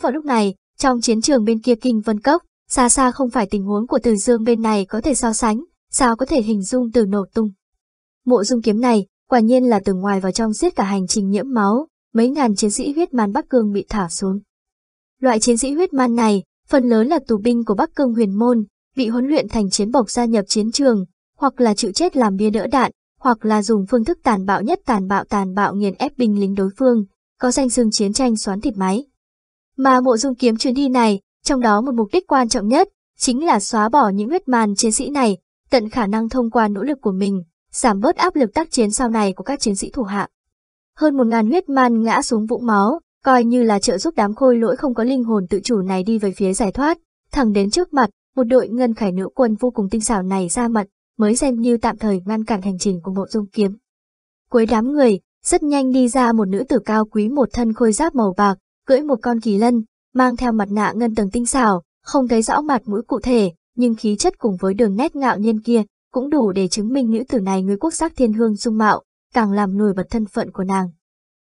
vào lúc này, trong chiến trường bên kia kinh vân cốc, xa xa không phải tình huống của từ dương bên này có thể so sánh, sao có thể hình dung từ nổ tung. Mộ dung kiếm này, quả nhiên là từ ngoài vào trong giết cả hành trình nhiễm máu, mấy ngàn chiến sĩ huyết man Bắc Cương bị thả xuống. Loại chiến sĩ huyết man này, phần lớn là tù binh của Bắc Cương huyền môn, bị huấn luyện thành chiến bộc gia nhập chiến trường, hoặc là chịu chết làm bia đỡ đạn, hoặc là dùng phương thức tàn bạo nhất tàn bạo tàn bạo nghiền ép binh lính đối phương, có danh xưng chiến tranh xoán thịt máy. Mà mộ dung kiếm chuyến đi này, trong đó một mục đích quan trọng nhất, chính là xóa bỏ những huyết màn chiến sĩ này, tận khả năng thông qua nỗ lực của mình, giảm bớt áp lực tác chiến sau này của các chiến sĩ thủ hạ. Hơn một ngàn huyết man ngã xuống vũng máu, coi như là trợ giúp đám khôi lỗi không có linh hồn tự chủ này đi về phía giải thoát, thẳng đến trước mặt, một đội ngân khải nữ quân vô cùng tinh xảo này ra mặt, mới xem như tạm thời ngăn cản hành trình của mộ dung kiếm. Cuối đám người, rất nhanh đi ra một nữ tử cao quý một thân khôi giáp màu bạc, cưỡi một con kỳ lân, mang theo mặt nạ ngân tầng tinh xảo, không thấy rõ mặt mũi cụ thể, nhưng khí chất cùng với đường nét ngạo nhiên kia cũng đủ để chứng minh nữ tử này người quốc sắc thiên hương dung mạo, càng làm nổi bật thân phận của nàng.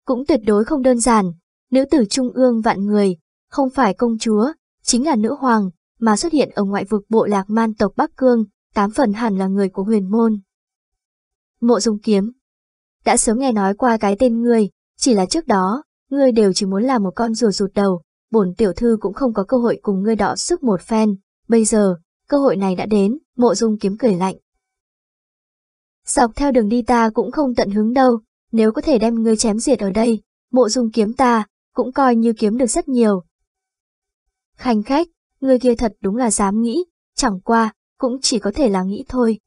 Cũng tuyệt đối không đơn giản, nữ tử trung ương vạn người, không phải công chúa, chính là nữ hoàng, mà xuất hiện ở ngoại vực bộ lạc man tộc Bắc Cương, tám phần hẳn là người của huyền môn. Mộ dung kiếm Đã sớm nghe nói qua cái tên người chỉ là trước đó, ngươi đều chỉ muốn làm một con rùa rụt đầu, bổn tiểu thư cũng không có cơ hội cùng ngươi đọ sức một phen, bây giờ, cơ hội này đã đến, mộ dung kiếm cười lạnh. Dọc theo đường đi ta cũng không tận hứng đâu, nếu có thể đem ngươi chém diệt ở đây, mộ dung kiếm ta, cũng coi như kiếm được rất nhiều. Khanh khách, ngươi kia thật đúng là dám nghĩ, chẳng qua, cũng chỉ có thể là nghĩ thôi.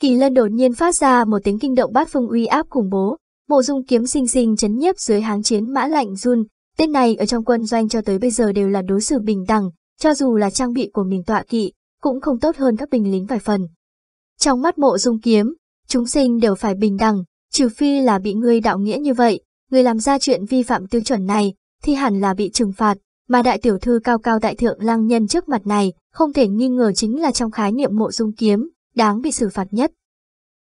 Kỳ lân đột nhiên phát ra một tiếng kinh động bát phương uy áp khủng bố, mộ dung kiếm sinh sinh chấn nhiếp dưới háng chiến mã lạnh run, tên này ở trong quân doanh cho tới bây giờ đều là đối xử bình đẳng, cho dù là trang bị của mình tọa kỵ, cũng không tốt hơn các binh lính vài phần. Trong mắt mộ dung kiếm, chúng sinh đều phải bình đẳng, trừ phi là bị ngươi đạo nghĩa như vậy, người làm ra chuyện vi phạm tiêu chuẩn này, thì hẳn là bị trừng phạt, mà đại tiểu thư cao cao đại thượng lang nhân trước mặt này, không thể nghi ngờ chính là trong khái niệm mộ dung kiếm, đáng bị xử phạt nhất.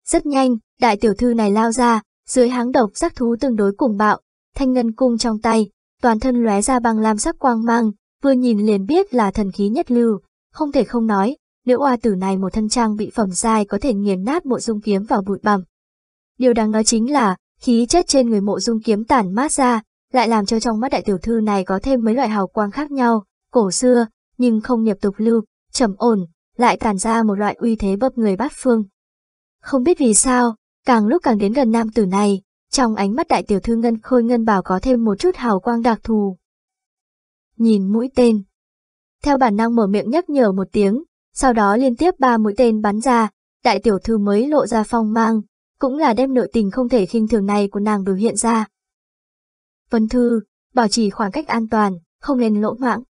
Rất nhanh, đại tiểu thư này lao ra, dưới háng độc sắc thú tương đối cùng bạo, thanh ngân cung trong tay, toàn thân lóe ra bằng lam sắc quang mang, vừa nhìn liền biết là thần khí nhất lưu, không thể không nói, nữ oa tử này một thân trang bị phẩm dài có thể nghiền nát mộ dung kiếm vào bụi bặm. Điều đáng nói chính là, khí chất trên người mộ dung kiếm tản mát ra, lại làm cho trong mắt đại tiểu thư này có thêm mấy loại hào quang khác nhau, cổ xưa, nhưng không nhập tục lưu, trầm ổn, lại tản ra một loại uy thế bấp người bát phương. Không biết vì sao, càng lúc càng đến gần nam tử này, trong ánh mắt đại tiểu thư ngân khôi ngân bảo có thêm một chút hào quang đặc thù. Nhìn mũi tên. Theo bản năng mở miệng nhắc nhở một tiếng, sau đó liên tiếp ba mũi tên bắn ra, đại tiểu thư mới lộ ra phong mang, cũng là đem nội tình không thể khinh thường này của nàng biểu hiện ra. Vân Thư, bảo trì khoảng cách an toàn, không nên lỗ mãng.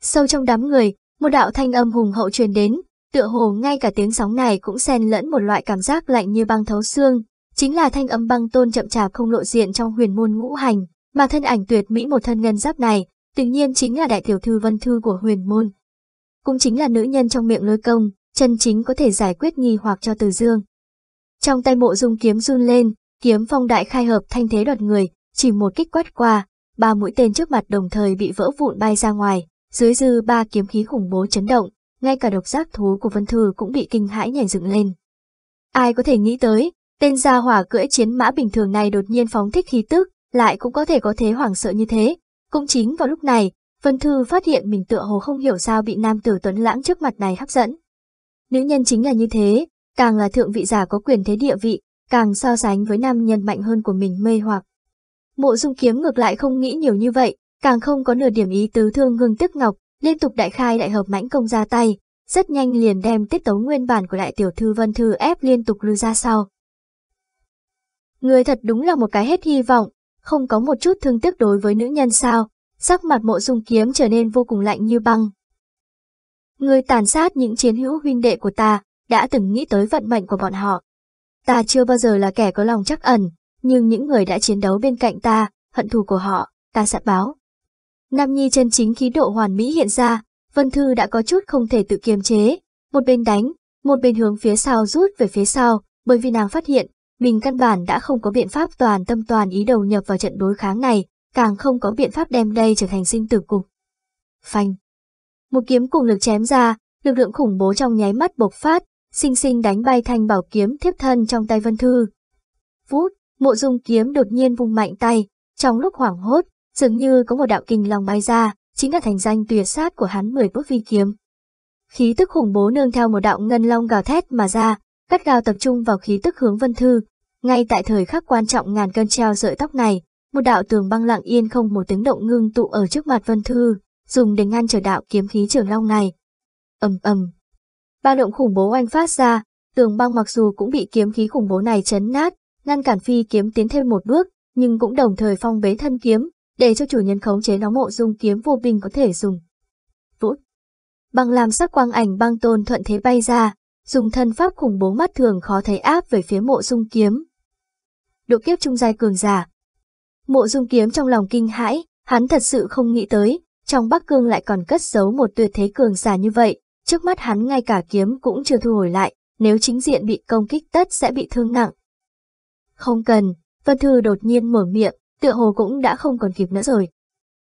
Sâu trong đám người, một đạo thanh âm hùng hậu truyền đến, tựa hồ ngay cả tiếng sóng này cũng xen lẫn một loại cảm giác lạnh như băng thấu xương, chính là thanh âm băng tôn chậm chạp không lộ diện trong huyền môn ngũ hành, mà thân ảnh tuyệt mỹ một thân ngân giáp này, tự nhiên chính là đại tiểu thư Vân Thư của huyền môn. Cũng chính là nữ nhân trong miệng lôi công, chân chính có thể giải quyết nghi hoặc cho Từ Dương. Trong tay mộ dung kiếm run lên, kiếm phong đại khai hợp thanh thế đoạt người, chỉ một kích quét qua, ba mũi tên trước mặt đồng thời bị vỡ vụn bay ra ngoài, dưới dư ba kiếm khí khủng bố chấn động, ngay cả độc giác thú của Vân Thư cũng bị kinh hãi nhảy dựng lên. Ai có thể nghĩ tới, tên gia hỏa cưỡi chiến mã bình thường này đột nhiên phóng thích khí tức, lại cũng có thể có thế hoảng sợ như thế. Cũng chính vào lúc này, Vân Thư phát hiện mình tựa hồ không hiểu sao bị nam tử tuấn lãng trước mặt này hấp dẫn. Nữ nhân chính là như thế, càng là thượng vị giả có quyền thế địa vị, càng so sánh với nam nhân mạnh hơn của mình mê hoặc. Mộ dung kiếm ngược lại không nghĩ nhiều như vậy, càng không có nửa điểm ý tứ thương hương tức ngọc, liên tục đại khai đại hợp mãnh công ra tay, rất nhanh liền đem tiết tấu nguyên bản của đại tiểu thư Vân Thư ép liên tục lưu ra sau. Người thật đúng là một cái hết hy vọng, không có một chút thương tiếc đối với nữ nhân sao, sắc mặt mộ dung kiếm trở nên vô cùng lạnh như băng. Người tàn sát những chiến hữu huynh đệ của ta, đã từng nghĩ tới vận mệnh của bọn họ. Ta chưa bao giờ là kẻ có lòng chắc ẩn, nhưng những người đã chiến đấu bên cạnh ta, hận thù của họ, ta sẽ báo. Nam Nhi chân chính khí độ hoàn mỹ hiện ra, Vân Thư đã có chút không thể tự kiềm chế, một bên đánh, một bên hướng phía sau rút về phía sau, bởi vì nàng phát hiện, mình căn bản đã không có biện pháp toàn tâm toàn ý đầu nhập vào trận đối kháng này, càng không có biện pháp đem đây trở thành sinh tử cục. phanh. Một kiếm cùng lực chém ra, lực lượng khủng bố trong nháy mắt bộc phát, sinh sinh đánh bay thanh bảo kiếm thiếp thân trong tay Vân Thư. Vút, mộ dung kiếm đột nhiên vung mạnh tay, trong lúc hoảng hốt, dường như có một đạo kinh long bay ra, chính là thành danh tuyệt sát của hắn mười bước vi kiếm. Khí tức khủng bố nương theo một đạo ngân long gào thét mà ra, cắt gào tập trung vào khí tức hướng Vân Thư. Ngay tại thời khắc quan trọng ngàn cân treo sợi tóc này, một đạo tường băng lặng yên không một tiếng động ngưng tụ ở trước mặt Vân Thư, dùng để ngăn trở đạo kiếm khí trường long này. ầm ầm, ba động khủng bố oanh phát ra, tường băng mặc dù cũng bị kiếm khí khủng bố này chấn nát, ngăn cản phi kiếm tiến thêm một bước, nhưng cũng đồng thời phong bế thân kiếm, để cho chủ nhân khống chế nó mộ dung kiếm vô bình có thể dùng. Vút. Băng làm sắc quang ảnh băng tôn thuận thế bay ra, dùng thân pháp khủng bố mắt thường khó thấy áp về phía mộ dung kiếm. Độ kiếp trung giai cường giả. Mộ dung kiếm trong lòng kinh hãi, hắn thật sự không nghĩ tới, trong Bắc Cương lại còn cất giấu một tuyệt thế cường giả như vậy, trước mắt hắn ngay cả kiếm cũng chưa thu hồi lại, nếu chính diện bị công kích tất sẽ bị thương nặng. Không cần, Vân Thư đột nhiên mở miệng, tựa hồ cũng đã không còn kịp nữa rồi.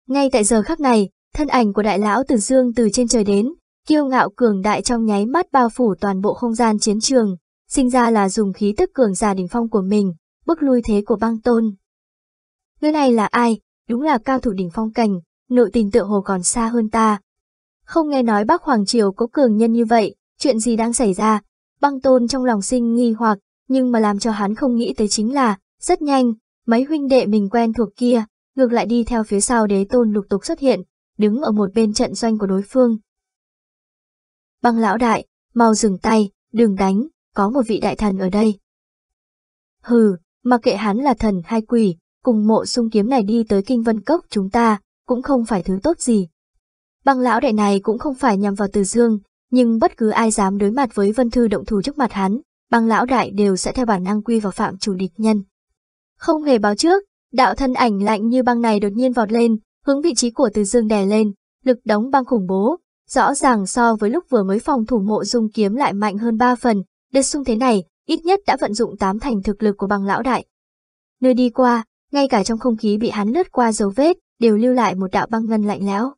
Ngay tại giờ khắc này, thân ảnh của đại lão Từ Dương từ trên trời đến, kiêu ngạo cường đại trong nháy mắt bao phủ toàn bộ không gian chiến trường, sinh ra là dùng khí tức cường giả đỉnh phong của mình, bức lui thế của băng tôn. Người này là ai? Đúng là cao thủ đỉnh phong cảnh, nội tình tựa hồ còn xa hơn ta. Không nghe nói Bắc Hoàng Triều có cường nhân như vậy, chuyện gì đang xảy ra? Băng tôn trong lòng sinh nghi hoặc, nhưng mà làm cho hắn không nghĩ tới chính là, rất nhanh, mấy huynh đệ mình quen thuộc kia, ngược lại đi theo phía sau đế tôn lục tục xuất hiện, đứng ở một bên trận doanh của đối phương. Băng lão đại, mau dừng tay, đừng đánh, có một vị đại thần ở đây. Hừ, mặc kệ hắn là thần hay quỷ, cùng mộ sung kiếm này đi tới kinh vân cốc chúng ta, cũng không phải thứ tốt gì. Băng lão đại này cũng không phải nhằm vào từ dương, nhưng bất cứ ai dám đối mặt với vân thư động thủ trước mặt hắn, băng lão đại đều sẽ theo bản năng quy vào phạm chủ địch nhân. Không hề báo trước, đạo thân ảnh lạnh như băng này đột nhiên vọt lên, hướng vị trí của Từ Dương đè lên, lực đóng băng khủng bố, rõ ràng so với lúc vừa mới phòng thủ mộ dung kiếm lại mạnh hơn ba phần, đợt xung thế này, ít nhất đã vận dụng tám thành thực lực của băng lão đại. Nơi đi qua, ngay cả trong không khí bị hắn lướt qua dấu vết, đều lưu lại một đạo băng ngân lạnh lẽo.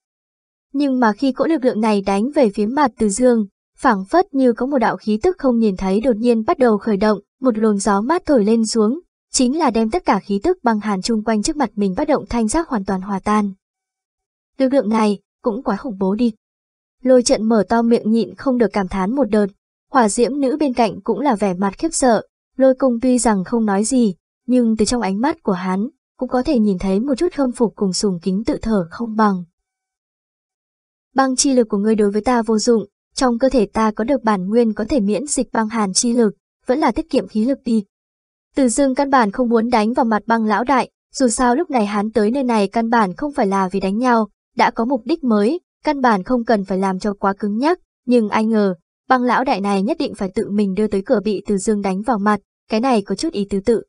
Nhưng mà khi cỗ lực lượng này đánh về phía mặt Từ Dương, phảng phất như có một đạo khí tức không nhìn thấy đột nhiên bắt đầu khởi động, một luồng gió mát thổi lên xuống, chính là đem tất cả khí tức băng hàn chung quanh trước mặt mình bắt động thanh giác hoàn toàn hòa tan. Lực lượng này cũng quá khủng bố đi. Lôi trận mở to miệng nhịn không được cảm thán một đợt, hỏa diễm nữ bên cạnh cũng là vẻ mặt khiếp sợ, lôi cung tuy rằng không nói gì, nhưng từ trong ánh mắt của hắn, cũng có thể nhìn thấy một chút khâm phục cùng sùng kính tự thở không bằng. Băng chi lực của ngươi đối với ta vô dụng, trong cơ thể ta có được bản nguyên có thể miễn dịch băng hàn chi lực, vẫn là tiết kiệm khí lực đi. Từ dương căn bản không muốn đánh vào mặt băng lão đại, dù sao lúc này hắn tới nơi này căn bản không phải là vì đánh nhau, đã có mục đích mới, căn bản không cần phải làm cho quá cứng nhắc, nhưng ai ngờ, băng lão đại này nhất định phải tự mình đưa tới cửa bị từ dương đánh vào mặt, cái này có chút ý tứ tự.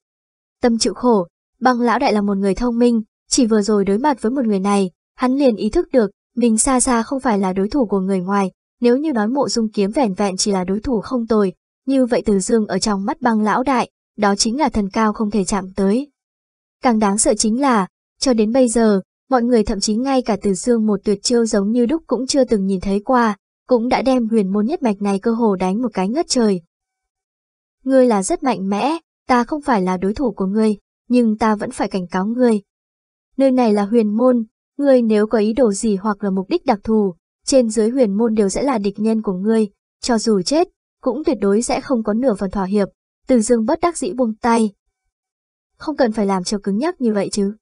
Tâm chịu khổ, băng lão đại là một người thông minh, chỉ vừa rồi đối mặt với một người này, hắn liền ý thức được, mình xa xa không phải là đối thủ của người ngoài, nếu như nói mộ dung kiếm vẻn vẹn chỉ là đối thủ không tồi, như vậy từ dương ở trong mắt băng lão đại, đó chính là thần cao không thể chạm tới. Càng đáng sợ chính là, cho đến bây giờ, mọi người thậm chí ngay cả từ xương một tuyệt chiêu giống như đúc cũng chưa từng nhìn thấy qua, cũng đã đem huyền môn nhất mạch này cơ hồ đánh một cái ngất trời. Ngươi là rất mạnh mẽ, ta không phải là đối thủ của ngươi, nhưng ta vẫn phải cảnh cáo ngươi. Nơi này là huyền môn, ngươi nếu có ý đồ gì hoặc là mục đích đặc thù, trên dưới huyền môn đều sẽ là địch nhân của ngươi, cho dù chết, cũng tuyệt đối sẽ không có nửa phần thỏa hiệp, từ dương bất đắc dĩ buông tay. Không cần phải làm cho cứng nhắc như vậy chứ.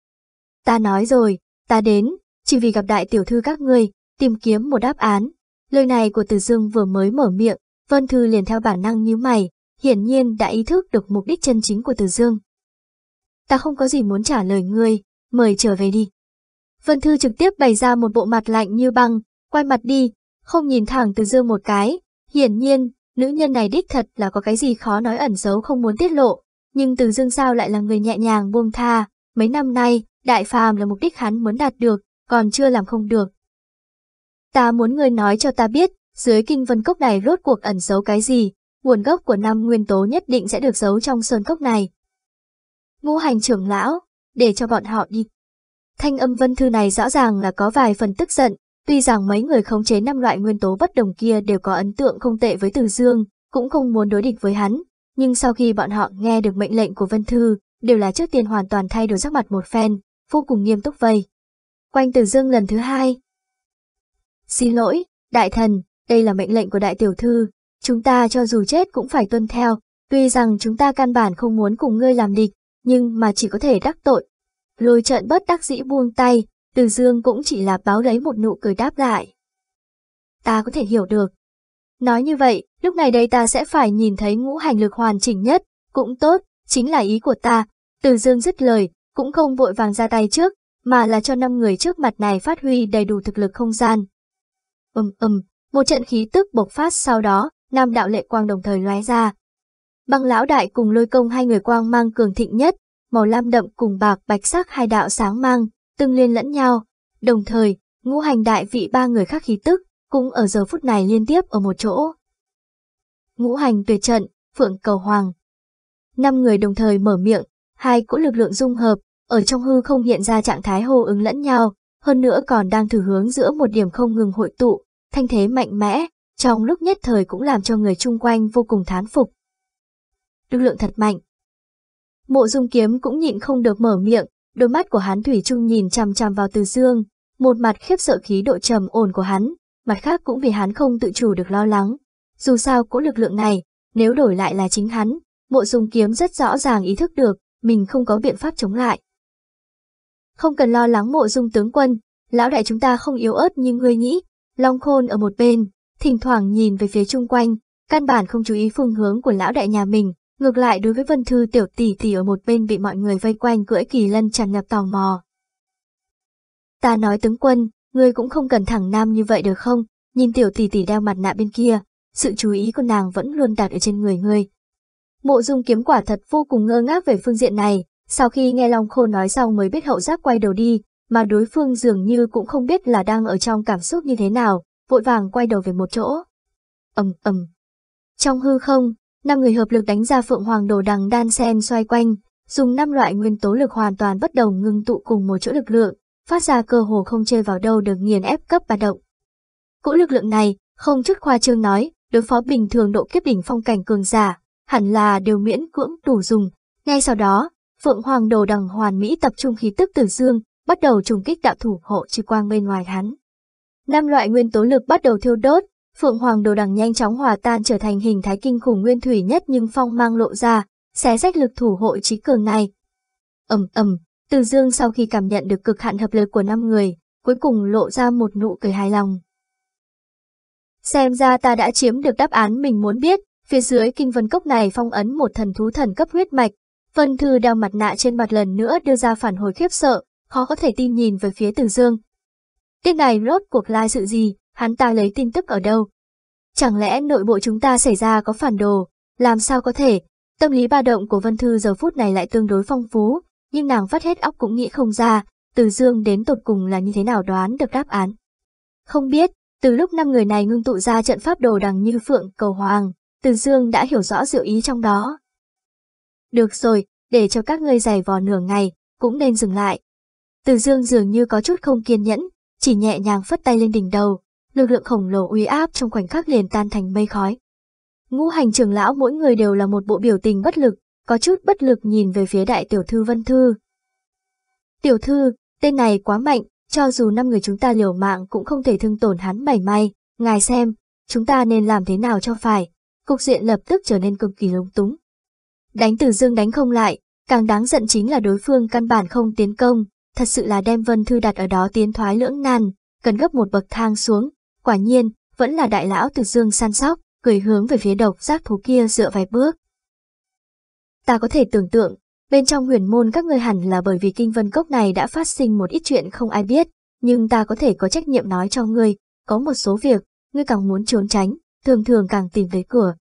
Ta nói rồi, ta đến, chỉ vì gặp đại tiểu thư các ngươi, tìm kiếm một đáp án. Lời này của từ dương vừa mới mở miệng, Vân Thư liền theo bản năng như mày, hiển nhiên đã ý thức được mục đích chân chính của từ dương. Ta không có gì muốn trả lời ngươi, mời trở về đi. Vân Thư trực tiếp bày ra một bộ mặt lạnh như băng, quay mặt đi, không nhìn thẳng từ dương một cái, hiển nhiên, Nữ nhân này đích thật là có cái gì khó nói ẩn giấu không muốn tiết lộ, nhưng từ dương sao lại là người nhẹ nhàng buông tha, mấy năm nay, đại phàm là mục đích hắn muốn đạt được, còn chưa làm không được. Ta muốn người nói cho ta biết, dưới kinh vân cốc này rốt cuộc ẩn giấu cái gì, nguồn gốc của năm nguyên tố nhất định sẽ được giấu trong sơn cốc này. Ngũ hành trưởng lão, để cho bọn họ đi. Thanh âm vân thư này rõ ràng là có vài phần tức giận, Tuy rằng mấy người khống chế năm loại nguyên tố bất đồng kia đều có ấn tượng không tệ với Từ Dương, cũng không muốn đối địch với hắn, nhưng sau khi bọn họ nghe được mệnh lệnh của Vân Thư, đều là trước tiên hoàn toàn thay đổi sắc mặt một phen, vô cùng nghiêm túc vây. Quanh Từ Dương lần thứ hai. Xin lỗi, đại thần, đây là mệnh lệnh của đại tiểu thư, chúng ta cho dù chết cũng phải tuân theo, tuy rằng chúng ta căn bản không muốn cùng ngươi làm địch, nhưng mà chỉ có thể đắc tội. Lôi trận bất đắc dĩ buông tay, từ Dương cũng chỉ là báo lấy một nụ cười đáp lại. Ta có thể hiểu được. Nói như vậy, lúc này đây ta sẽ phải nhìn thấy ngũ hành lực hoàn chỉnh nhất, cũng tốt, chính là ý của ta. Từ Dương dứt lời, cũng không vội vàng ra tay trước, mà là cho năm người trước mặt này phát huy đầy đủ thực lực không gian. Ừm ừm, một trận khí tức bộc phát sau đó, nam đạo lệ quang đồng thời lóe ra. Băng lão đại cùng lôi công hai người quang mang cường thịnh nhất, màu lam đậm cùng bạc bạch sắc hai đạo sáng mang, tương liên lẫn nhau. Đồng thời, ngũ hành đại vị ba người khác khí tức, cũng ở giờ phút này liên tiếp ở một chỗ. Ngũ hành tuyệt trận, phượng cầu hoàng. Năm người đồng thời mở miệng, hai cỗ lực lượng dung hợp, ở trong hư không hiện ra trạng thái hô ứng lẫn nhau, hơn nữa còn đang thử hướng giữa một điểm không ngừng hội tụ, thanh thế mạnh mẽ, trong lúc nhất thời cũng làm cho người chung quanh vô cùng thán phục. Lực lượng thật mạnh. Mộ dung kiếm cũng nhịn không được mở miệng, đôi mắt của hắn thủy chung nhìn chằm chằm vào từ dương, một mặt khiếp sợ khí độ trầm ổn của hắn, mặt khác cũng vì hắn không tự chủ được lo lắng. Dù sao cỗ lực lượng này, nếu đổi lại là chính hắn, mộ dung kiếm rất rõ ràng ý thức được, mình không có biện pháp chống lại. Không cần lo lắng mộ dung tướng quân, lão đại chúng ta không yếu ớt như ngươi nghĩ, Long Khôn ở một bên, thỉnh thoảng nhìn về phía chung quanh, căn bản không chú ý phương hướng của lão đại nhà mình, ngược lại đối với Vân Thư tiểu tỷ tỷ ở một bên bị mọi người vây quanh cưỡi kỳ lân tràn ngập tò mò. Ta nói tướng quân, ngươi cũng không cần thẳng nam như vậy được không, nhìn tiểu tỷ tỷ đeo mặt nạ bên kia, sự chú ý của nàng vẫn luôn đặt ở trên người ngươi. Mộ dung kiếm quả thật vô cùng ngơ ngác về phương diện này, sau khi nghe Long Khô nói xong mới biết hậu giác quay đầu đi, mà đối phương dường như cũng không biết là đang ở trong cảm xúc như thế nào, vội vàng quay đầu về một chỗ. ầm ầm. Trong hư không, năm người hợp lực đánh ra Phượng Hoàng Đồ Đằng đan sen xoay quanh, dùng năm loại nguyên tố lực hoàn toàn bất đồng ngưng tụ cùng một chỗ lực lượng, phát ra cơ hồ không chơi vào đâu được nghiền ép cấp ba động. Cỗ lực lượng này, không chút khoa trương nói, đối phó bình thường độ kiếp đỉnh phong cảnh cường giả, hẳn là đều miễn cưỡng đủ dùng. Ngay sau đó, Phượng Hoàng Đồ Đằng hoàn mỹ tập trung khí tức từ dương, bắt đầu trùng kích đạo thủ hộ trừ quang bên ngoài hắn. Năm loại nguyên tố lực bắt đầu thiêu đốt, Phượng Hoàng đồ đằng nhanh chóng hòa tan trở thành hình thái kinh khủng nguyên thủy nhất nhưng phong mang lộ ra, xé rách lực thủ hộ trí cường này. ầm ầm, Từ Dương sau khi cảm nhận được cực hạn hợp lực của năm người, cuối cùng lộ ra một nụ cười hài lòng. Xem ra ta đã chiếm được đáp án mình muốn biết, phía dưới kinh vân cốc này phong ấn một thần thú thần cấp huyết mạch. Vân Thư đeo mặt nạ trên mặt lần nữa đưa ra phản hồi khiếp sợ, khó có thể tin nhìn về phía Từ Dương. Tiết này rốt cuộc lai sự gì, hắn ta lấy tin tức ở đâu? Chẳng lẽ nội bộ chúng ta xảy ra có phản đồ, làm sao có thể? Tâm lý ba động của Vân Thư giờ phút này lại tương đối phong phú, nhưng nàng vắt hết óc cũng nghĩ không ra, Từ Dương đến tột cùng là như thế nào đoán được đáp án. Không biết, từ lúc năm người này ngưng tụ ra trận pháp đồ đằng như phượng cầu hoàng, Từ Dương đã hiểu rõ diệu ý trong đó. Được rồi, để cho các ngươi giày vò nửa ngày, cũng nên dừng lại. Từ Dương dường như có chút không kiên nhẫn, chỉ nhẹ nhàng phất tay lên đỉnh đầu, lực lượng khổng lồ uy áp trong khoảnh khắc liền tan thành mây khói. Ngũ hành trưởng lão mỗi người đều là một bộ biểu tình bất lực, có chút bất lực nhìn về phía đại tiểu thư Vân Thư. Tiểu thư, tên này quá mạnh, cho dù năm người chúng ta liều mạng cũng không thể thương tổn hắn mảy may, ngài xem, chúng ta nên làm thế nào cho phải. Cục diện lập tức trở nên cực kỳ lúng túng. Đánh từ dương đánh không lại, càng đáng giận chính là đối phương căn bản không tiến công, thật sự là đem Vân Thư đặt ở đó tiến thoái lưỡng nan, cần gấp một bậc thang xuống, quả nhiên, vẫn là đại lão từ dương săn sóc, cười hướng về phía độc giác thú kia dựa vài bước. Ta có thể tưởng tượng, bên trong huyền môn các ngươi hẳn là bởi vì kinh vân cốc này đã phát sinh một ít chuyện không ai biết, nhưng ta có thể có trách nhiệm nói cho ngươi, có một số việc, ngươi càng muốn trốn tránh, thường thường càng tìm tới cửa.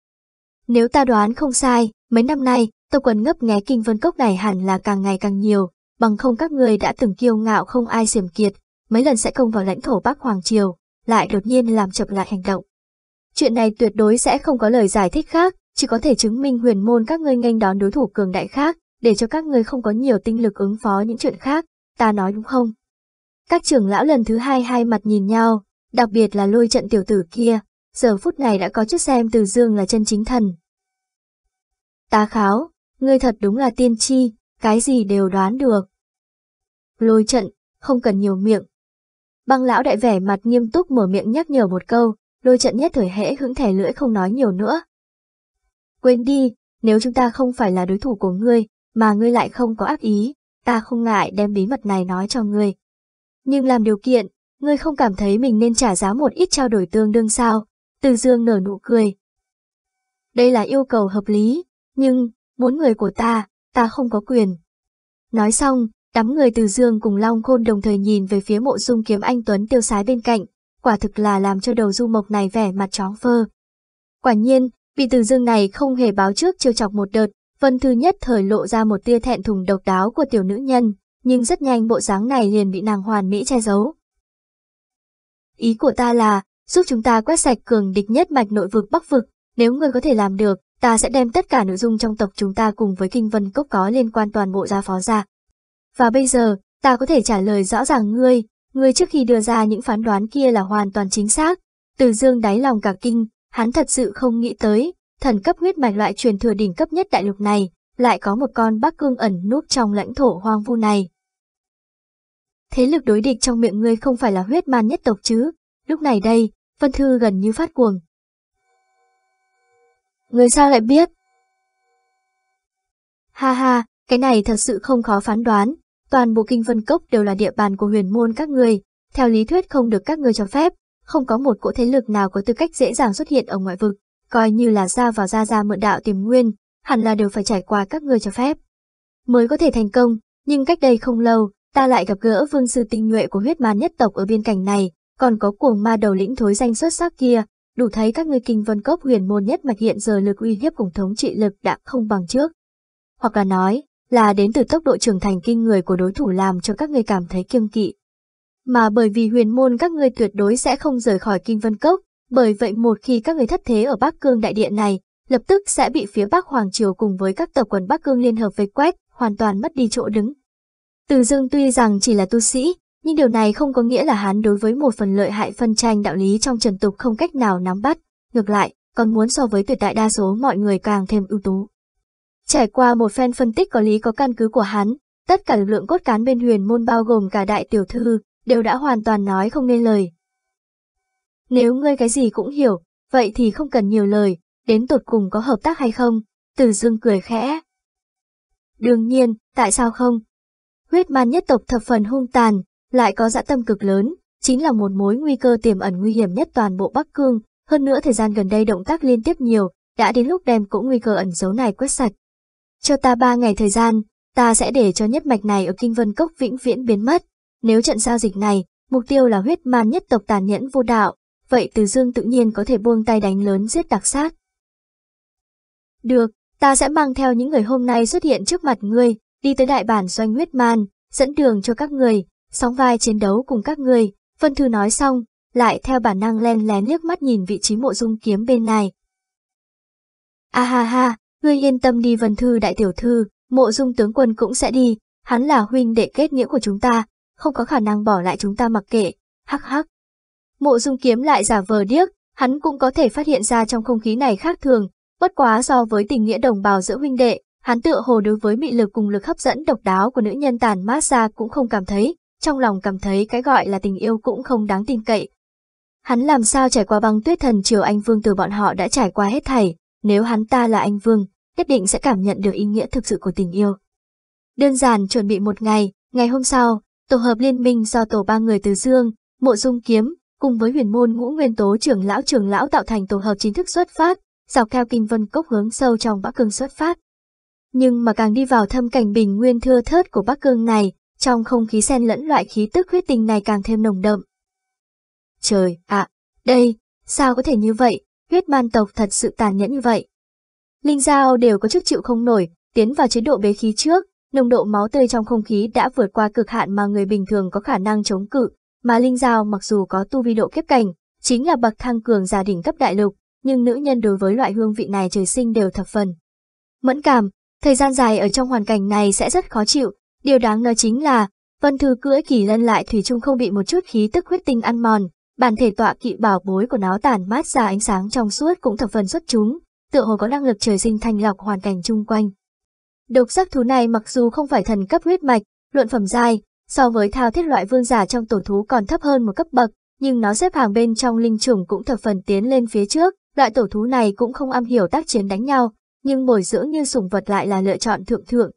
Nếu ta đoán không sai, mấy năm nay, tộc quần ngấp nghé kinh vân cốc này hẳn là càng ngày càng nhiều, bằng không các ngươi đã từng kiêu ngạo không ai xiểm kiệt, mấy lần sẽ công vào lãnh thổ Bắc Hoàng Triều, lại đột nhiên làm chậm lại hành động. Chuyện này tuyệt đối sẽ không có lời giải thích khác, chỉ có thể chứng minh huyền môn các ngươi nghênh đón đối thủ cường đại khác, để cho các ngươi không có nhiều tinh lực ứng phó những chuyện khác, ta nói đúng không? Các trưởng lão lần thứ hai hai mặt nhìn nhau, đặc biệt là lôi trận tiểu tử kia, giờ phút này đã có chút xem Từ Dương là chân chính thần. Ta kháo, ngươi thật đúng là tiên tri, cái gì đều đoán được. Lôi trận, không cần nhiều miệng. Băng lão đại vẻ mặt nghiêm túc mở miệng nhắc nhở một câu, lôi trận nhất thời hễ hững thẻ lưỡi không nói nhiều nữa. Quên đi, nếu chúng ta không phải là đối thủ của ngươi, mà ngươi lại không có ác ý, ta không ngại đem bí mật này nói cho ngươi. Nhưng làm điều kiện, ngươi không cảm thấy mình nên trả giá một ít trao đổi tương đương sao, từ dương nở nụ cười. Đây là yêu cầu hợp lý, nhưng, muốn người của ta, ta không có quyền. Nói xong, đám người từ dương cùng Long Khôn đồng thời nhìn về phía mộ dung kiếm anh Tuấn tiêu sái bên cạnh, quả thực là làm cho đầu du mộc này vẻ mặt chóng phơ. Quả nhiên, vị từ dương này không hề báo trước chiêu chọc một đợt, Vân Thư nhất thời lộ ra một tia thẹn thùng độc đáo của tiểu nữ nhân, nhưng rất nhanh bộ dáng này liền bị nàng hoàn mỹ che giấu. Ý của ta là, giúp chúng ta quét sạch cường địch nhất mạch nội vực bắc vực, nếu ngươi có thể làm được, ta sẽ đem tất cả nội dung trong tộc chúng ta cùng với kinh vân cốc có liên quan toàn bộ ra phó ra. Và bây giờ, ta có thể trả lời rõ ràng ngươi, ngươi trước khi đưa ra những phán đoán kia là hoàn toàn chính xác. Từ dương đáy lòng cả kinh, hắn thật sự không nghĩ tới, thần cấp huyết mạch loại truyền thừa đỉnh cấp nhất đại lục này, lại có một con bắc cương ẩn núp trong lãnh thổ hoang vu này. Thế lực đối địch trong miệng ngươi không phải là huyết man nhất tộc chứ, lúc này đây, Vân Thư gần như phát cuồng. Người sao lại biết? Ha ha, cái này thật sự không khó phán đoán, toàn bộ kinh vân cốc đều là địa bàn của huyền môn các người, theo lý thuyết không được các người cho phép, không có một cỗ thế lực nào có tư cách dễ dàng xuất hiện ở ngoại vực, coi như là ra vào ra ra mượn đạo tìm nguyên, hẳn là đều phải trải qua các người cho phép. Mới có thể thành công, nhưng cách đây không lâu, ta lại gặp gỡ vương sư tinh nhuệ của huyết man nhất tộc ở biên cảnh này, còn có cuồng ma đầu lĩnh thối danh xuất sắc kia, đủ thấy các ngươi kinh vân cốc huyền môn nhất mạch hiện giờ lực uy hiếp cùng thống trị lực đã không bằng trước. Hoặc là nói, là đến từ tốc độ trưởng thành kinh người của đối thủ làm cho các ngươi cảm thấy kiêng kỵ. Mà bởi vì huyền môn các ngươi tuyệt đối sẽ không rời khỏi kinh vân cốc, bởi vậy một khi các người thất thế ở Bắc Cương đại điện này, lập tức sẽ bị phía Bắc Hoàng Triều cùng với các tộc quần Bắc Cương liên hợp vây quét, hoàn toàn mất đi chỗ đứng. Từ Dương tuy rằng chỉ là tu sĩ, nhưng điều này không có nghĩa là hắn đối với một phần lợi hại phân tranh đạo lý trong trần tục không cách nào nắm bắt, ngược lại, còn muốn so với tuyệt đại đa số mọi người càng thêm ưu tú. Trải qua một phen phân tích có lý có căn cứ của hắn, tất cả lực lượng cốt cán bên huyền môn bao gồm cả đại tiểu thư, đều đã hoàn toàn nói không nên lời. Nếu ngươi cái gì cũng hiểu, vậy thì không cần nhiều lời, đến tột cùng có hợp tác hay không? Từ dương cười khẽ. Đương nhiên, tại sao không? Huyết man nhất tộc thập phần hung tàn, lại có dã tâm cực lớn, chính là một mối nguy cơ tiềm ẩn nguy hiểm nhất toàn bộ Bắc Cương, hơn nữa thời gian gần đây động tác liên tiếp nhiều, đã đến lúc đem cũng nguy cơ ẩn giấu này quét sạch. Cho ta ba ngày thời gian, ta sẽ để cho nhất mạch này ở Kinh Vân Cốc vĩnh viễn biến mất. Nếu trận giao dịch này, mục tiêu là huyết man nhất tộc tàn nhẫn vô đạo, vậy Từ Dương tự nhiên có thể buông tay đánh lớn giết đặc sát. Được, ta sẽ mang theo những người hôm nay xuất hiện trước mặt ngươi, đi tới đại bản doanh huyết man, dẫn đường cho các người, sóng vai chiến đấu cùng các người. Vân Thư nói xong, lại theo bản năng len lén liếc mắt nhìn vị trí mộ dung kiếm bên này. A ha ha, ngươi yên tâm đi Vân Thư đại tiểu thư, mộ dung tướng quân cũng sẽ đi, hắn là huynh đệ kết nghĩa của chúng ta, không có khả năng bỏ lại chúng ta mặc kệ, hắc hắc. Mộ dung kiếm lại giả vờ điếc, hắn cũng có thể phát hiện ra trong không khí này khác thường, bất quá so với tình nghĩa đồng bào giữa huynh đệ, hắn tựa hồ đối với mị lực cùng lực hấp dẫn độc đáo của nữ nhân tàn mát ra cũng không cảm thấy, trong lòng cảm thấy cái gọi là tình yêu cũng không đáng tin cậy. Hắn làm sao trải qua băng tuyết thần triều anh vương từ bọn họ đã trải qua hết thảy, nếu hắn ta là anh vương, nhất định sẽ cảm nhận được ý nghĩa thực sự của tình yêu. Đơn giản chuẩn bị một ngày, ngày hôm sau, tổ hợp liên minh do tổ ba người từ Dương, Mộ Dung Kiếm, cùng với huyền môn ngũ nguyên tố trưởng lão trưởng lão tạo thành tổ hợp chính thức xuất phát, dọc theo kinh vân cốc hướng sâu trong Bắc Cương xuất phát. Nhưng mà càng đi vào thâm cảnh bình nguyên thưa thớt của Bắc Cương này, trong không khí xen lẫn loại khí tức huyết tình này càng thêm nồng đậm. Trời ạ, đây, sao có thể như vậy, huyết man tộc thật sự tàn nhẫn như vậy. Linh Giao đều có chức chịu không nổi, tiến vào chế độ bế khí trước, nồng độ máu tươi trong không khí đã vượt qua cực hạn mà người bình thường có khả năng chống cự, mà Linh Giao mặc dù có tu vi độ kiếp cảnh, chính là bậc thăng cường gia đỉnh cấp đại lục, nhưng nữ nhân đối với loại hương vị này trời sinh đều thập phần. Mẫn cảm, thời gian dài ở trong hoàn cảnh này sẽ rất khó chịu, điều đáng nói chính là, Vân Thư cưỡi kỳ lân lại thủy chung không bị một chút khí tức huyết tinh ăn mòn, bản thể tọa kỵ bảo bối của nó tản mát ra ánh sáng trong suốt cũng thập phần xuất chúng, tựa hồ có năng lực trời sinh thanh lọc hoàn cảnh chung quanh. Độc sắc thú này mặc dù không phải thần cấp huyết mạch, luận phẩm dài, so với thao thiết loại vương giả trong tổ thú còn thấp hơn một cấp bậc, nhưng nó xếp hàng bên trong linh chủng cũng thập phần tiến lên phía trước, loại tổ thú này cũng không am hiểu tác chiến đánh nhau, nhưng bồi dưỡng như sủng vật lại là lựa chọn thượng thượng.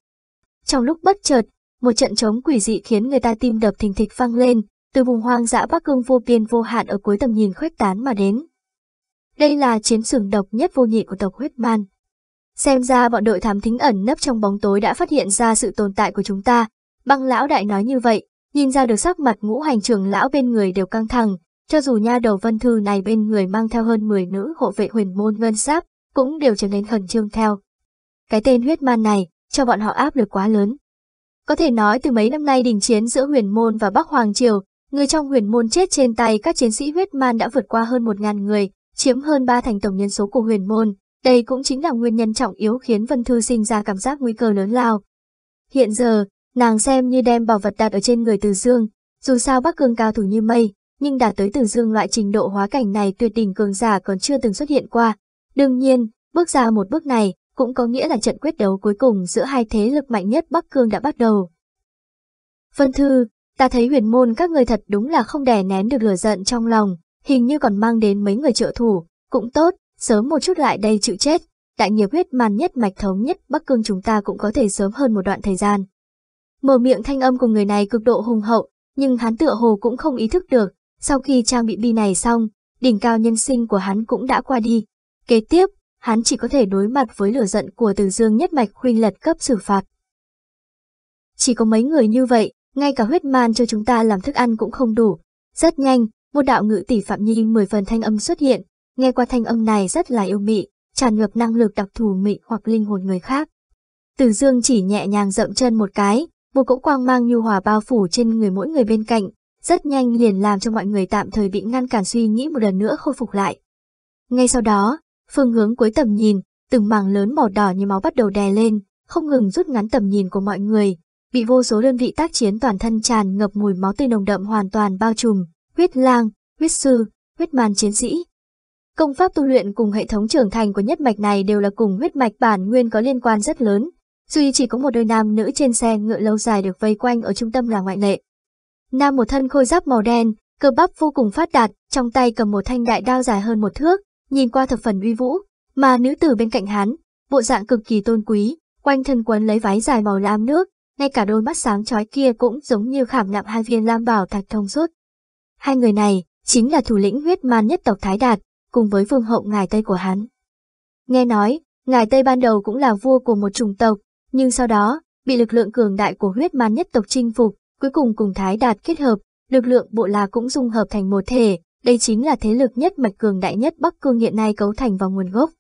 Trong lúc bất chợt, một trận chống quỷ dị khiến người ta tim đập thình thịch vang lên, từ vùng hoang dã Bắc Cương vô biên vô hạn ở cuối tầm nhìn khuếch tán mà đến. Đây là chiến sừng độc nhất vô nhị của tộc huyết man. Xem ra bọn đội thám thính ẩn nấp trong bóng tối đã phát hiện ra sự tồn tại của chúng ta. Băng lão đại nói như vậy, nhìn ra được sắc mặt ngũ hành trưởng lão bên người đều căng thẳng, cho dù nha đầu vân thư này bên người mang theo hơn 10 nữ hộ vệ huyền môn ngân sáp, cũng đều trở nên khẩn trương theo. Cái tên huyết man này, cho bọn họ áp lực quá lớn. Có thể nói từ mấy năm nay đình chiến giữa huyền môn và Bắc Hoàng Triều, người trong huyền môn chết trên tay các chiến sĩ huyết man đã vượt qua hơn 1.000 người, chiếm hơn 3 thành tổng nhân số của huyền môn. Đây cũng chính là nguyên nhân trọng yếu khiến Vân Thư sinh ra cảm giác nguy cơ lớn lao. Hiện giờ, nàng xem như đem bảo vật đặt ở trên người Từ Dương, dù sao Bắc Cương cao thủ như mây, nhưng đạt tới Từ Dương loại trình độ hóa cảnh này tuyệt đỉnh cường giả còn chưa từng xuất hiện qua. Đương nhiên, bước ra một bước này, cũng có nghĩa là trận quyết đấu cuối cùng giữa hai thế lực mạnh nhất Bắc Cương đã bắt đầu. Vân Thư, ta thấy huyền môn các người thật đúng là không đè nén được lửa giận trong lòng, hình như còn mang đến mấy người trợ thủ, cũng tốt, sớm một chút lại đây chịu chết, đại nghiệp huyết màn nhất mạch thống nhất Bắc Cương chúng ta cũng có thể sớm hơn một đoạn thời gian. Mở miệng thanh âm của người này cực độ hùng hậu, nhưng hắn tựa hồ cũng không ý thức được, sau khi trang bị bi này xong, đỉnh cao nhân sinh của hắn cũng đã qua đi. Kế tiếp, hắn chỉ có thể đối mặt với lửa giận của Từ Dương nhất mạch khuyên lật cấp xử phạt. Chỉ có mấy người như vậy, ngay cả huyết man cho chúng ta làm thức ăn cũng không đủ. Rất nhanh, một đạo ngữ tỷ Phạm Nhi mười phần thanh âm xuất hiện, nghe qua thanh âm này rất là yêu mị, tràn ngập năng lực đặc thù mị hoặc linh hồn người khác. Từ dương chỉ nhẹ nhàng rậm chân một cái, một cỗ quang mang nhu hòa bao phủ trên người mỗi người bên cạnh, rất nhanh liền làm cho mọi người tạm thời bị ngăn cản suy nghĩ một lần nữa khôi phục lại. Ngay sau đó, phương hướng cuối tầm nhìn, từng mảng lớn màu đỏ như máu bắt đầu đè lên, không ngừng rút ngắn tầm nhìn của mọi người, bị vô số đơn vị tác chiến toàn thân tràn ngập mùi máu tươi nồng đậm hoàn toàn bao trùm, huyết lang, huyết sư, huyết màn chiến sĩ. Công pháp tu luyện cùng hệ thống trưởng thành của nhất mạch này đều là cùng huyết mạch bản nguyên có liên quan rất lớn, duy chỉ có một đôi nam nữ trên xe ngựa lâu dài được vây quanh ở trung tâm là ngoại lệ. Nam một thân khôi giáp màu đen, cơ bắp vô cùng phát đạt, trong tay cầm một thanh đại đao dài hơn một thước, nhìn qua thập phần uy vũ, mà nữ tử bên cạnh hắn, bộ dạng cực kỳ tôn quý, quanh thân quấn lấy váy dài màu lam nước, ngay cả đôi mắt sáng chói kia cũng giống như khảm nạm hai viên lam bảo thạch thông suốt. Hai người này chính là thủ lĩnh huyết man nhất tộc Thái Đạt, cùng với vương hậu ngài Tây của hắn. Nghe nói, ngài Tây ban đầu cũng là vua của một chủng tộc, nhưng sau đó, bị lực lượng cường đại của huyết man nhất tộc chinh phục, cuối cùng cùng Thái Đạt kết hợp, lực lượng bộ lạc cũng dung hợp thành một thể, đây chính là thế lực nhất mạch cường đại nhất Bắc Cương hiện nay cấu thành vào nguồn gốc.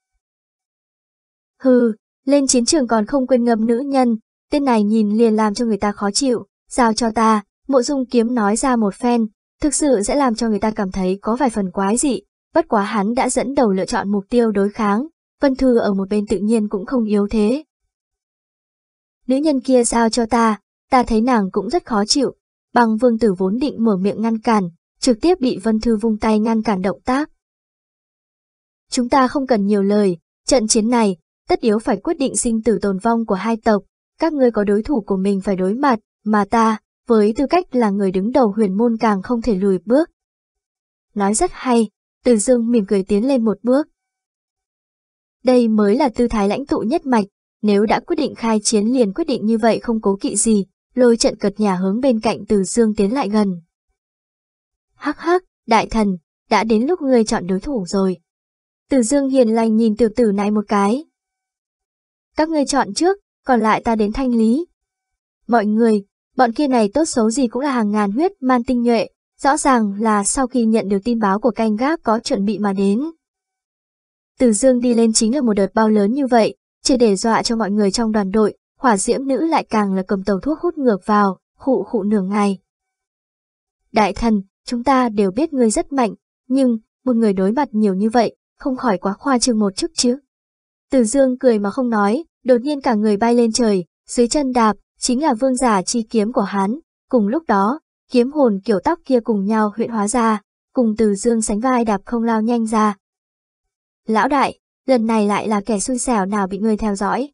Hừ, lên chiến trường còn không quên ngâm nữ nhân, tên này nhìn liền làm cho người ta khó chịu, giao cho ta, mộ dung kiếm nói ra một phen, thực sự sẽ làm cho người ta cảm thấy có vài phần quái dị, bất quá hắn đã dẫn đầu lựa chọn mục tiêu đối kháng, Vân Thư ở một bên tự nhiên cũng không yếu thế. Nữ nhân kia giao cho ta, ta thấy nàng cũng rất khó chịu, bằng vương tử vốn định mở miệng ngăn cản, trực tiếp bị Vân Thư vung tay ngăn cản động tác. Chúng ta không cần nhiều lời, trận chiến này, tất yếu phải quyết định sinh tử tồn vong của hai tộc, các ngươi có đối thủ của mình phải đối mặt, mà ta, với tư cách là người đứng đầu huyền môn càng không thể lùi bước. Nói rất hay, Từ Dương mỉm cười tiến lên một bước. Đây mới là tư thái lãnh tụ nhất mạch, nếu đã quyết định khai chiến liền quyết định như vậy không cố kỵ gì, lôi trận cật nhà hướng bên cạnh Từ Dương tiến lại gần. Hắc hắc, đại thần, đã đến lúc ngươi chọn đối thủ rồi. Từ Dương hiền lành nhìn tiểu tử này một cái. Các ngươi chọn trước, còn lại ta đến thanh lý. Mọi người, bọn kia này tốt xấu gì cũng là hàng ngàn huyết man tinh nhuệ, rõ ràng là sau khi nhận được tin báo của canh gác có chuẩn bị mà đến. Từ dương đi lên chính là một đợt bao lớn như vậy, chỉ để dọa cho mọi người trong đoàn đội, hỏa diễm nữ lại càng là cầm tàu thuốc hút ngược vào, khụ khụ nửa ngày. Đại thần, chúng ta đều biết ngươi rất mạnh, nhưng, một người đối mặt nhiều như vậy, không khỏi quá khoa trương một chút chứ. Từ dương cười mà không nói, đột nhiên cả người bay lên trời, dưới chân đạp, chính là vương giả chi kiếm của hắn. Cùng lúc đó, kiếm hồn kiểu tóc kia cùng nhau huyện hóa ra, cùng Từ Dương sánh vai đạp không lao nhanh ra. Lão đại, lần này lại là kẻ xui xẻo nào bị người theo dõi.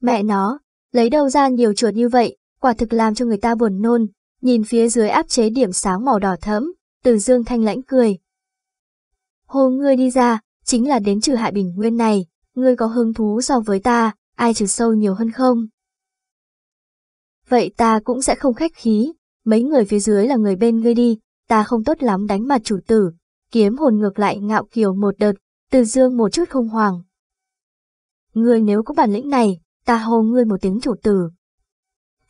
Mẹ nó, lấy đâu ra nhiều chuột như vậy, quả thực làm cho người ta buồn nôn, nhìn phía dưới áp chế điểm sáng màu đỏ thẫm, Từ Dương thanh lãnh cười. Hồ ngươi đi ra, chính là đến trừ hại bình nguyên này, ngươi có hứng thú so với ta, ai trừ sâu nhiều hơn không? Vậy ta cũng sẽ không khách khí, mấy người phía dưới là người bên ngươi đi, ta không tốt lắm đánh mặt chủ tử, kiếm hồn ngược lại ngạo kiều một đợt, từ dương một chút không hoàng. Ngươi nếu có bản lĩnh này, ta hô ngươi một tiếng chủ tử.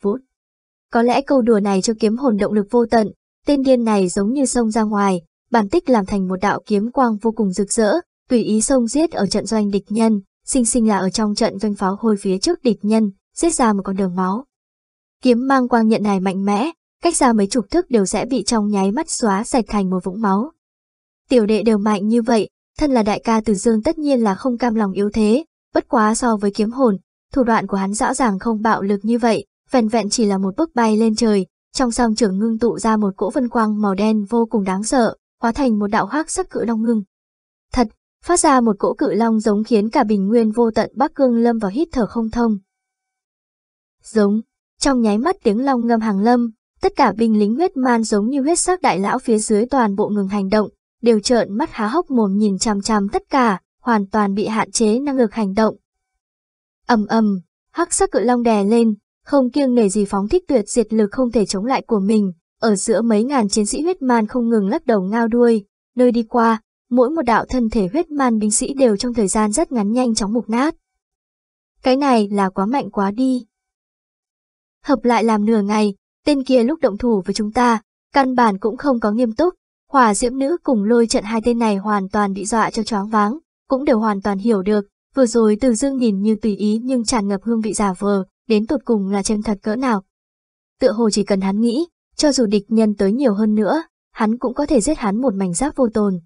Vút. Có lẽ câu đùa này cho kiếm hồn động lực vô tận, tên điên này giống như sông ra ngoài, bản tích làm thành một đạo kiếm quang vô cùng rực rỡ, tùy ý sông giết ở trận doanh địch nhân, sinh sinh là ở trong trận doanh pháo hôi phía trước địch nhân, giết ra một con đường máu. Kiếm mang quang nhận này mạnh mẽ, cách xa mấy chục thước đều sẽ bị trong nháy mắt xóa sạch thành một vũng máu. Tiểu đệ đều mạnh như vậy, thân là đại ca Từ Dương tất nhiên là không cam lòng yếu thế, bất quá so với kiếm hồn, thủ đoạn của hắn rõ ràng không bạo lực như vậy, vẹn vẹn chỉ là một bước bay lên trời, trong song trưởng ngưng tụ ra một cỗ vân quang màu đen vô cùng đáng sợ, hóa thành một đạo hoác sắc cự long ngưng. Thật, phát ra một cỗ cự long giống khiến cả bình nguyên vô tận Bắc Cương lâm vào hít thở không thông. Giống, trong nháy mắt tiếng long ngâm hàng lâm, tất cả binh lính huyết man giống như huyết sắc đại lão phía dưới toàn bộ ngừng hành động, đều trợn mắt há hốc mồm nhìn chằm chằm tất cả, hoàn toàn bị hạn chế năng lực hành động. ầm ầm, hắc sắc cự long đè lên, không kiêng nể gì phóng thích tuyệt diệt lực không thể chống lại của mình, ở giữa mấy ngàn chiến sĩ huyết man không ngừng lắc đầu ngao đuôi, nơi đi qua, mỗi một đạo thân thể huyết man binh sĩ đều trong thời gian rất ngắn nhanh chóng mục nát. Cái này là quá mạnh quá đi. Hợp lại làm nửa ngày, tên kia lúc động thủ với chúng ta, căn bản cũng không có nghiêm túc, hỏa diễm nữ cùng lôi trận hai tên này hoàn toàn bị dọa cho choáng váng, cũng đều hoàn toàn hiểu được, vừa rồi từ dương nhìn như tùy ý nhưng tràn ngập hương vị giả vờ, đến tột cùng là chân thật cỡ nào. Tựa hồ chỉ cần hắn nghĩ, cho dù địch nhân tới nhiều hơn nữa, hắn cũng có thể giết hắn một mảnh giáp vô tồn.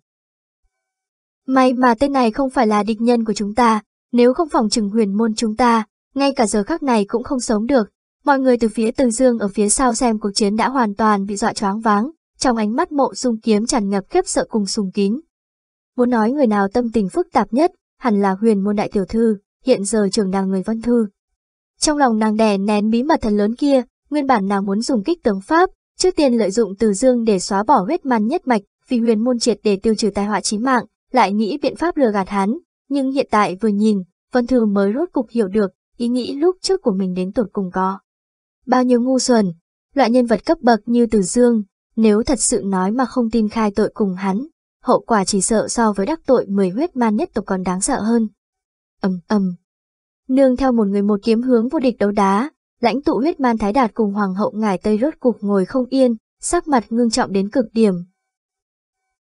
May mà tên này không phải là địch nhân của chúng ta, nếu không phòng trừng huyền môn chúng ta, ngay cả giờ khắc này cũng không sống được. Mọi người từ phía Từ Dương ở phía sau xem cuộc chiến đã hoàn toàn bị dọa choáng váng, trong ánh mắt mộ dung kiếm tràn ngập khiếp sợ cùng sùng kính. Muốn nói người nào tâm tình phức tạp nhất, hẳn là huyền môn đại tiểu thư, hiện giờ trưởng nàng người văn thư. Trong lòng nàng đè nén bí mật thật lớn kia, nguyên bản nàng muốn dùng kích tướng pháp, trước tiên lợi dụng Từ Dương để xóa bỏ huyết man nhất mạch, vì huyền môn triệt để tiêu trừ tai họa chí mạng, lại nghĩ biện pháp lừa gạt hắn, nhưng hiện tại vừa nhìn, Vân Thư mới rốt cục hiểu được, ý nghĩ lúc trước của mình đến tột cùng có. Bao nhiêu ngu xuẩn, loại nhân vật cấp bậc như Từ Dương, nếu thật sự nói mà không tin khai tội cùng hắn, hậu quả chỉ sợ so với đắc tội mười huyết man nhất tộc còn đáng sợ hơn. ầm ầm. Nương theo một người một kiếm hướng vô địch đấu đá, lãnh tụ huyết man thái đạt cùng hoàng hậu ngải tây rốt cục ngồi không yên, sắc mặt ngưng trọng đến cực điểm.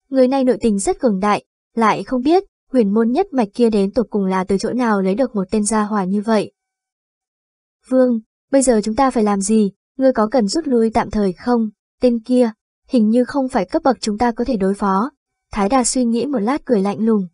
Người này nội tình rất cường đại, lại không biết, huyền môn nhất mạch kia đến tột cùng là từ chỗ nào lấy được một tên gia hỏa như vậy. Vương, bây giờ chúng ta phải làm gì, ngươi có cần rút lui tạm thời không, tên kia, hình như không phải cấp bậc chúng ta có thể đối phó. Thái Đà suy nghĩ một lát cười lạnh lùng.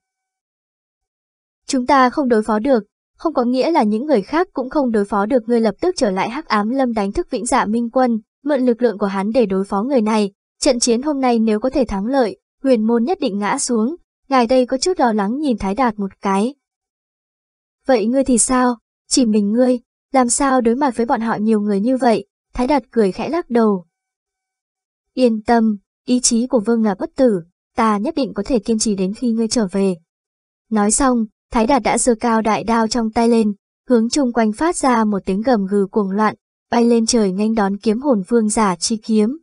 Chúng ta không đối phó được, không có nghĩa là những người khác cũng không đối phó được ngươi lập tức trở lại hắc ám lâm đánh thức vĩnh dạ minh quân, mượn lực lượng của hắn để đối phó người này. Trận chiến hôm nay nếu có thể thắng lợi, huyền môn nhất định ngã xuống, ngài đây có chút lo lắng nhìn Thái Đạt một cái. Vậy ngươi thì sao? Chỉ mình ngươi, làm sao đối mặt với bọn họ nhiều người như vậy? Thái Đạt cười khẽ lắc đầu. Yên tâm, ý chí của Vương là bất tử, ta nhất định có thể kiên trì đến khi ngươi trở về. Nói xong, Thái Đạt đã giơ cao đại đao trong tay lên, hướng chung quanh phát ra một tiếng gầm gừ cuồng loạn, bay lên trời nghênh đón kiếm hồn vương giả chi kiếm.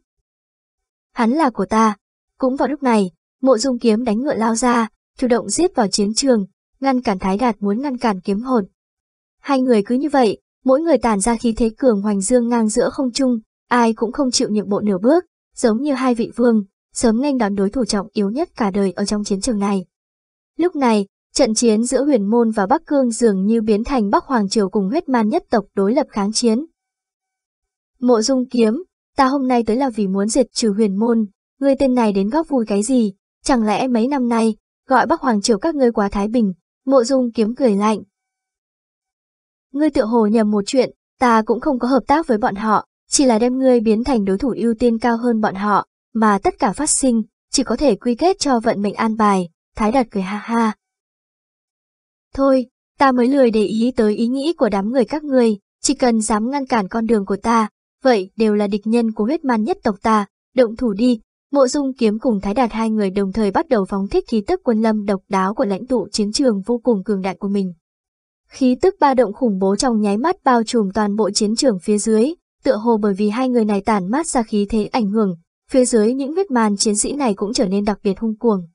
Hắn là của ta. Cũng vào lúc này, Mộ dung kiếm đánh ngựa lao ra, chủ động giết vào chiến trường, ngăn cản Thái Đạt muốn ngăn cản kiếm hồn. Hai người cứ như vậy, mỗi người tàn ra khí thế cường hoành dương ngang giữa không trung, ai cũng không chịu nhượng bộ nửa bước, giống như hai vị vương, sớm nghênh đón đối thủ trọng yếu nhất cả đời ở trong chiến trường này. Lúc này, trận chiến giữa huyền môn và Bắc Cương dường như biến thành Bắc Hoàng Triều cùng huyết man nhất tộc đối lập kháng chiến. Mộ dung kiếm, ta hôm nay tới là vì muốn diệt trừ huyền môn, ngươi tên này đến góp vui cái gì, Chẳng lẽ mấy năm nay, gọi Bắc Hoàng Triều các ngươi quá Thái Bình, mộ dung kiếm cười lạnh. Ngươi tự hồ nhầm một chuyện, ta cũng không có hợp tác với bọn họ, chỉ là đem ngươi biến thành đối thủ ưu tiên cao hơn bọn họ, mà tất cả phát sinh, chỉ có thể quy kết cho vận mệnh an bài, Thái Đạt cười ha ha. Thôi, ta mới lười để ý tới ý nghĩ của đám người các ngươi, chỉ cần dám ngăn cản con đường của ta, vậy đều là địch nhân của huyết man nhất tộc ta, động thủ đi. Mộ dung kiếm cùng Thái Đạt hai người đồng thời bắt đầu phóng thích khí tức quân lâm độc đáo của lãnh tụ chiến trường vô cùng cường đại của mình. Khí tức ba động khủng bố trong nháy mắt bao trùm toàn bộ chiến trường phía dưới, tựa hồ bởi vì hai người này tản mát ra khí thế ảnh hưởng, phía dưới những huyết màn chiến sĩ này cũng trở nên đặc biệt hung cuồng.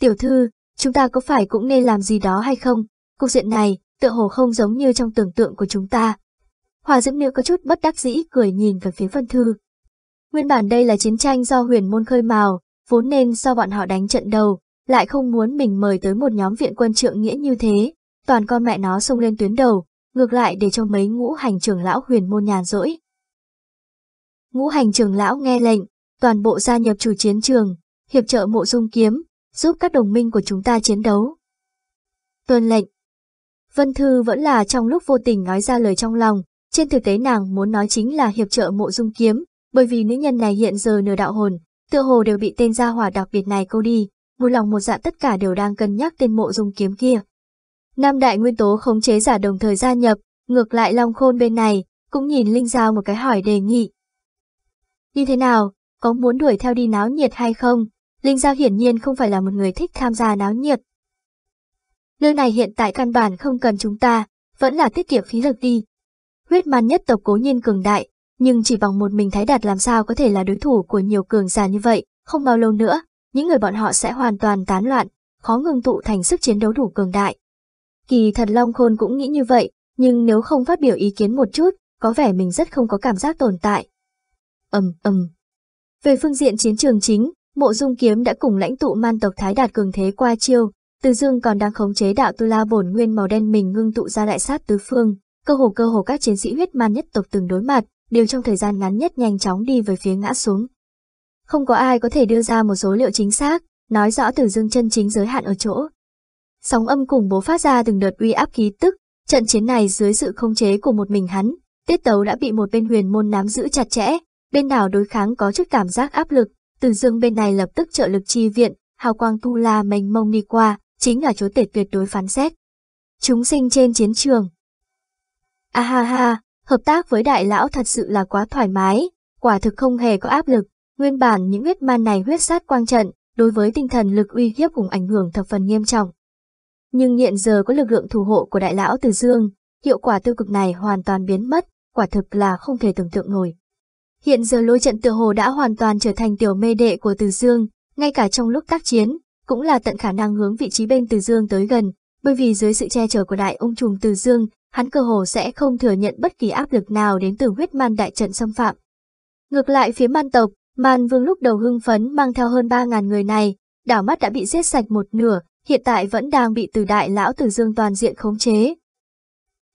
Tiểu thư, chúng ta có phải cũng nên làm gì đó hay không? Cục diện này, tựa hồ không giống như trong tưởng tượng của chúng ta. Hòa diễm nữ có chút bất đắc dĩ cười nhìn về phía Vân Thư. Nguyên bản đây là chiến tranh do huyền môn khơi mào, vốn nên do bọn họ đánh trận đầu, lại không muốn mình mời tới một nhóm viện quân trượng nghĩa như thế, toàn con mẹ nó xông lên tuyến đầu, ngược lại để cho mấy ngũ hành trưởng lão huyền môn nhàn rỗi. Ngũ hành trưởng lão nghe lệnh, toàn bộ gia nhập chủ chiến trường, hiệp trợ mộ dung kiếm, giúp các đồng minh của chúng ta chiến đấu. Tuân lệnh. Vân Thư vẫn là trong lúc vô tình nói ra lời trong lòng, trên thực tế nàng muốn nói chính là hiệp trợ mộ dung kiếm, bởi vì nữ nhân này hiện giờ nửa đạo hồn, tựa hồ đều bị tên gia hỏa đặc biệt này câu đi, một lòng một dạ tất cả đều đang cân nhắc tên mộ dung kiếm kia. Nam đại nguyên tố khống chế giả đồng thời gia nhập, ngược lại Long Khôn bên này, cũng nhìn Linh Giao một cái hỏi đề nghị. Như thế nào, có muốn đuổi theo đi náo nhiệt hay không? Linh Giao hiển nhiên không phải là một người thích tham gia náo nhiệt. Nơi này hiện tại căn bản không cần chúng ta, vẫn là tiết kiệm phí lực đi. Huyết man nhất tộc cố nhiên cường đại, nhưng chỉ bằng một mình Thái Đạt làm sao có thể là đối thủ của nhiều cường giả như vậy, không bao lâu nữa, những người bọn họ sẽ hoàn toàn tán loạn, khó ngừng tụ thành sức chiến đấu đủ cường đại. Kỳ thật Long Khôn cũng nghĩ như vậy, nhưng nếu không phát biểu ý kiến một chút, có vẻ mình rất không có cảm giác tồn tại. ầm ầm. Về phương diện chiến trường chính, Mộ Dung Kiếm đã cùng lãnh tụ man tộc Thái Đạt cường thế qua chiêu, Từ Dương còn đang khống chế đạo tu la bổn nguyên màu đen mình ngưng tụ ra đại sát tứ phương, cơ hồ cơ hồ các chiến sĩ huyết man nhất tộc từng đối mặt, đều trong thời gian ngắn nhất nhanh chóng đi về phía ngã xuống. Không có ai có thể đưa ra một số liệu chính xác, nói rõ Từ Dương chân chính giới hạn ở chỗ. Sóng âm cùng bố phát ra từng đợt uy áp khí tức, trận chiến này dưới sự không chế của một mình hắn, tiết tấu đã bị một bên huyền môn nắm giữ chặt chẽ, bên nào đối kháng có chút cảm giác áp lực, từ dương bên này lập tức trợ lực chi viện, hào quang tu la mênh mông đi qua, chính là chúa tể tuyệt đối phán xét. Chúng sinh trên chiến trường. A ha ha, hợp tác với đại lão thật sự là quá thoải mái, quả thực không hề có áp lực, nguyên bản những huyết man này huyết sát quang trận, đối với tinh thần lực uy hiếp cùng ảnh hưởng thập phần nghiêm trọng. Nhưng hiện giờ có lực lượng thủ hộ của đại lão Từ Dương, hiệu quả tiêu cực này hoàn toàn biến mất, quả thực là không thể tưởng tượng nổi. Hiện giờ lôi trận tựa hồ đã hoàn toàn trở thành tiểu mê đệ của Từ Dương, ngay cả trong lúc tác chiến, cũng là tận khả năng hướng vị trí bên Từ Dương tới gần, bởi vì dưới sự che chở của đại ông trùng Từ Dương, hắn cơ hồ sẽ không thừa nhận bất kỳ áp lực nào đến từ huyết man đại trận xâm phạm. Ngược lại phía man tộc, man vương lúc đầu hưng phấn mang theo hơn 3.000 người này, đảo mắt đã bị giết sạch một nửa, hiện tại vẫn đang bị từ đại lão Từ Dương toàn diện khống chế.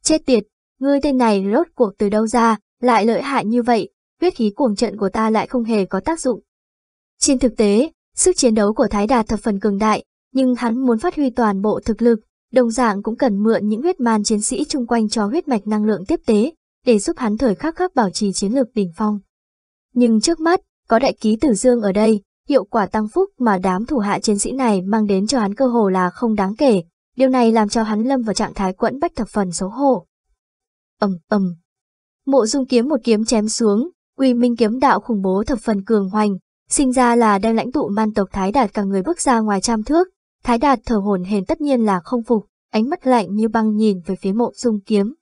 Chết tiệt, ngươi tên này rốt cuộc từ đâu ra, lại lợi hại như vậy, huyết khí cuồng trận của ta lại không hề có tác dụng. Trên thực tế, sức chiến đấu của Thái Đạt thập phần cường đại, nhưng hắn muốn phát huy toàn bộ thực lực, đồng dạng cũng cần mượn những huyết man chiến sĩ chung quanh cho huyết mạch năng lượng tiếp tế, để giúp hắn thời khắc khắc bảo trì chiến lược đỉnh phong. Nhưng trước mắt, có đại ký tử dương ở đây, hiệu quả tăng phúc mà đám thủ hạ chiến sĩ này mang đến cho hắn cơ hồ là không đáng kể, điều này làm cho hắn lâm vào trạng thái quẫn bách thập phần xấu hổ. ầm ầm, mộ dung kiếm một kiếm chém xuống, uy minh kiếm đạo khủng bố thập phần cường hoành, sinh ra là đem lãnh tụ man tộc Thái Đạt cả người bước ra ngoài trăm thước, Thái Đạt thở hổn hển tất nhiên là không phục, ánh mắt lạnh như băng nhìn về phía mộ dung kiếm.